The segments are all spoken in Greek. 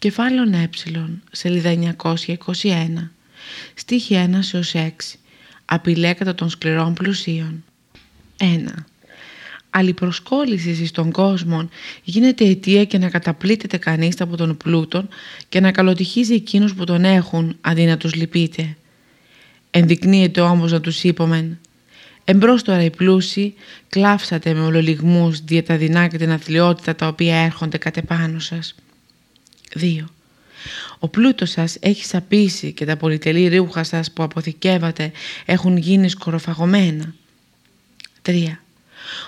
Κεφάλαιο ε, σελίδα 921, στίχη 1 έως 6, απειλέ κατά των σκληρών πλουσίων. 1. Αλληπροσκόλλησης στον κόσμο γίνεται αιτία και να καταπλήττεται κανείς από τον πλούτον και να καλοτυχίζει εκείνους που τον έχουν αντί να τους λυπείται. Ενδεικνύεται όμως να τους είπομεν Εμπρός τώρα οι πλούσιοι κλάψατε με ολολιγμούς δια τα δεινά και την αθλειότητα τα οποία έρχονται κατ' επάνω σας. 2. Ο πλούτος σας έχει σαπίσει και τα πολυτελή ρούχα σας που αποθηκεύατε έχουν γίνει σκοροφαγωμένα. 3.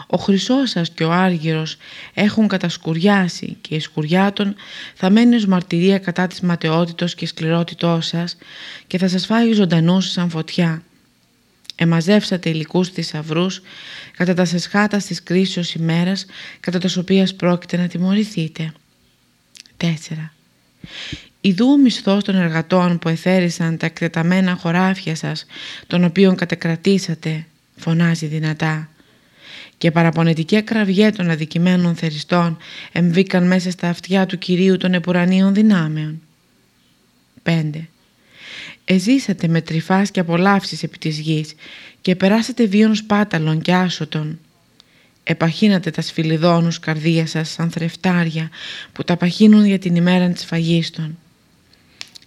Ο χρυσός σας και ο άργυρος έχουν κατασκουριάσει και η σκουριά των θα μένει ως μαρτυρία κατά της ματαιότητος και σκληρότητός σας και θα σας φάει ζωντανούς σαν φωτιά. Εμαζεύσατε υλικούς θησαυρούς κατά τα σεσχάτα της κρίσεως ημέρας κατά τα οποίας πρόκειται να τιμωρηθείτε. 4. Ιδού ο μισθός των εργατών που εθέρισαν τα εκτεταμένα χωράφια σας, των οποίων κατεκρατήσατε, φωνάζει δυνατά. Και παραπονετική κραυγέ των αδικημένων θεριστών εμβήκαν μέσα στα αυτιά του Κυρίου των επουρανίων δυνάμεων. 5. Εζήσατε με τρυφάς και απολαύσεις επί της γης και περάσατε βίων σπάταλων και άσωτων Επαχύνατε τα σφυλιδόνους καρδία σας σαν θρεφτάρια που τα παχύνουν για την ημέρα της φαγίστων.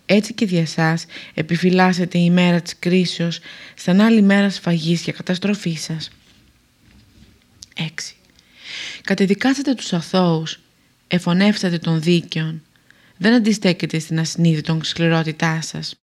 Έτσι και δια σας επιφυλάσσετε η ημέρα της κρίσεως σαν άλλη μέρα σφαγής και καταστροφής σας. 6. Κατεδικάσατε τους αθώους, εφωνεύσατε τον δίκαιον, δεν αντιστέκετε στην ασυνείδητον σκληρότητά σας.